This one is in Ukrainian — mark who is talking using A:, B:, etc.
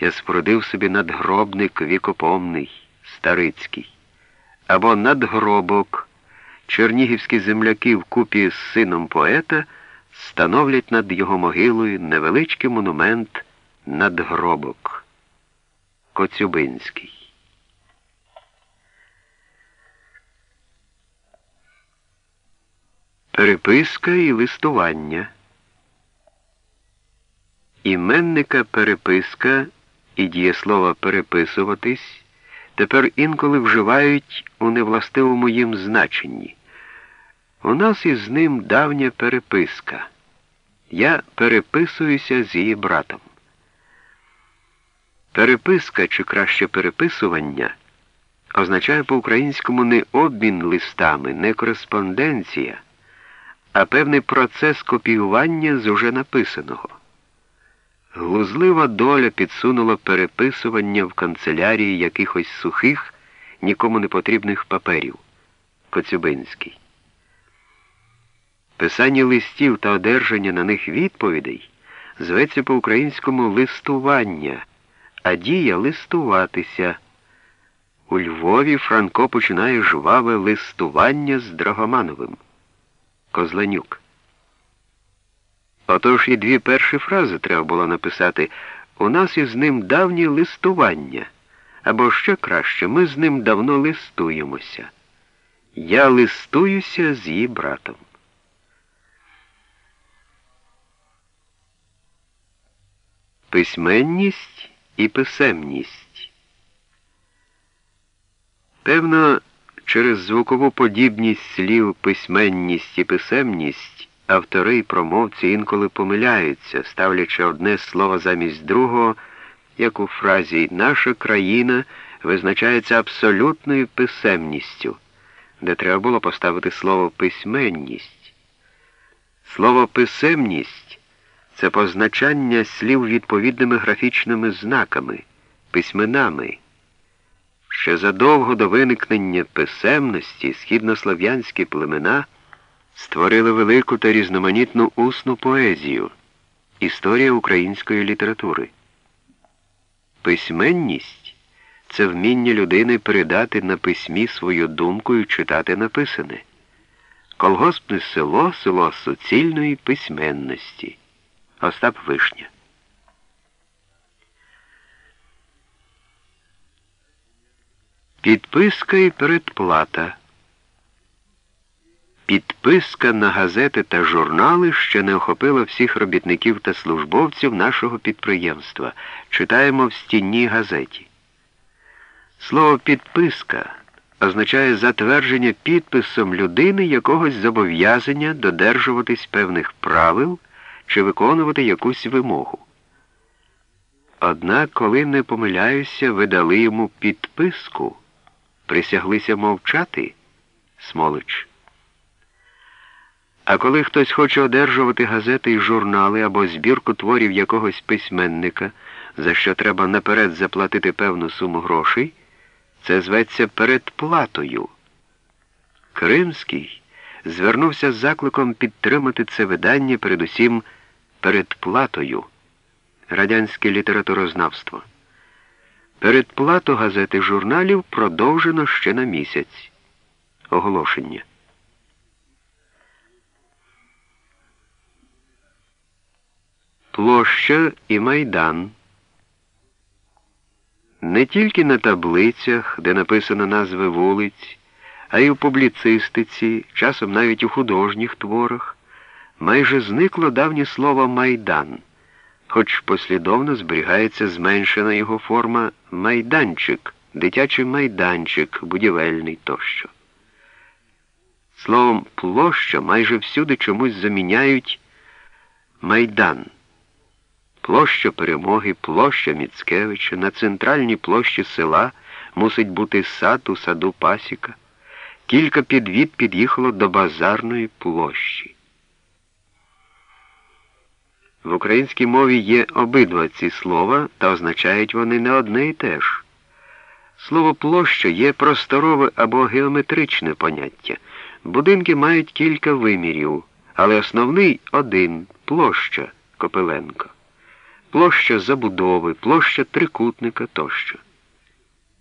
A: я спорудив собі надгробник вікопомний, старицький, або надгробок. Чернігівські земляки вкупі з сином поета становлять над його могилою невеличкий монумент надгробок. Коцюбинський. Переписка і листування. Іменника переписка і дієслова переписуватись тепер інколи вживають у невластивому їм значенні. У нас із ним давня переписка. Я переписуюся з її братом. Переписка чи краще переписування означає по-українському не обмін листами, не кореспонденція, а певний процес копіювання з уже написаного. Глузлива доля підсунула переписування в канцелярії якихось сухих, нікому не потрібних паперів. Коцюбинський. Писання листів та одержання на них відповідей зветься по-українському листування, а дія листуватися. У Львові Франко починає жваве листування з Драгомановим. Козленюк. Отож і дві перші фрази треба було написати у нас із ним давнє листування. Або ще краще, ми з ним давно листуємося. Я листуюся з її братом. Письменність і писемність. Певно, через звукову подібність слів письменність і писемність автори і промовці інколи помиляються, ставлячи одне слово замість другого, як у фразі Наша країна визначається абсолютною писемністю, де треба було поставити слово письменність. Слово писемність це позначання слів відповідними графічними знаками, письменами. Ще задовго до виникнення писемності східнослов'янські племена створили велику та різноманітну усну поезію, історія української літератури. Письменність це вміння людини передати на письмі свою думку і читати написане. Колгоспне село село суцільної письменності. Остап Вишня. Підписка і передплата. Підписка на газети та журнали ще не охопила всіх робітників та службовців нашого підприємства. Читаємо в стінній газеті. Слово підписка означає затвердження підписом людини якогось зобов'язання додержуватись певних правил чи виконувати якусь вимогу. Однак, коли не помиляюся, ви дали йому підписку, присяглися мовчати, Смолич. А коли хтось хоче одержувати газети і журнали або збірку творів якогось письменника, за що треба наперед заплатити певну суму грошей, це зветься передплатою. Кримський звернувся з закликом підтримати це видання передусім передплатою. Радянське літературознавство. Передплату газети журналів продовжено ще на місяць. Оголошення. Площа і Майдан. Не тільки на таблицях, де написано назви вулиць, а й у публіцистиці, часом навіть у художніх творах, майже зникло давнє слово майдан, хоч послідовно зберігається зменшена його форма майданчик, дитячий майданчик, будівельний тощо. Словом, площа майже всюди чомусь заміняють майдан. Площа Перемоги, площа Міцкевича, на центральній площі села мусить бути сад у саду Пасіка. Кілька підвід під'їхало до базарної площі. В українській мові є обидва ці слова, та означають вони не одне і те ж. Слово площа є просторове або геометричне поняття. Будинки мають кілька вимірів, але основний один площа Копиленко. Площа забудови, площа трикутника тощо.